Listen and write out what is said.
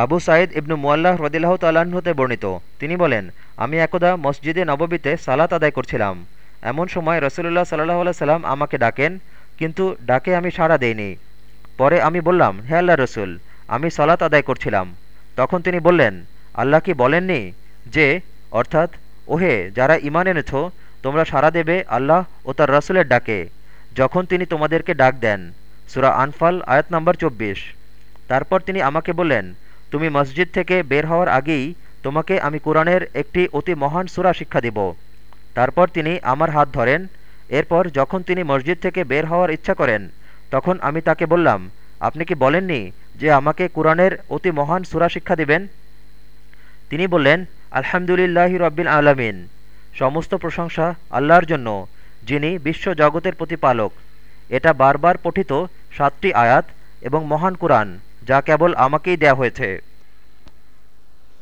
আবু সাঈদ ইবনু মুয়াল্লাহ রদিল্লাহ তাল্লাহ্ন হতে বর্ণিত। তিনি বলেন, আমি একদা মসজিদে নববীতে সালাত আদায় করছিলাম। এমন সময় রসুল্লাহ সাল্লাহ সাল্লাম আমাকে ডাকেন, কিন্তু ডাকে আমি সাড়া দেইনি। পরে আমি বললাম, হে আল্লাহ রসুল, আমি সালাত আদায় করছিলাম। তখন তিনি বললেন, আল্লাহ কি বলেননি যে, অর্থাৎ, ওহে, যারা ইমান এনেছ, তোমরা সাড়া দেবে আল্লাহ ও তার রসুলের ডাকে, যখন তিনি তোমাদেরকে ডাক দেন। সুরা আনফাল, আয়াত নম্বর চব্বিশ। তারপর তিনি আমাকে বললেন তুমি মসজিদ থেকে বের হওয়ার আগেই তোমাকে আমি কোরআনের একটি অতি মহান সুরা শিক্ষা দিব। তারপর তিনি আমার হাত ধরেন। এরপর যখন তিনি মসজিদ থেকে বের হওয়ার ইচ্ছা করেন, তখন আমি তাকে বললাম, আপনি কি বলেননি যে আমাকে কোরআনের অতি মহান সুরা শিক্ষা দিবেন? তিনি বললেন, আলহামদুলিল্লাহি রব্বিল আলমিন। সমস্ত প্রশংসা আল্লাহর জন্য, যিনি বিশ্ব জগতের প্রতিপালক। এটা বারবার পঠিত সাতটি আয়াত এবং মহান কুরআন। যা কেবল আমাকেই দেয়া হয়েছে।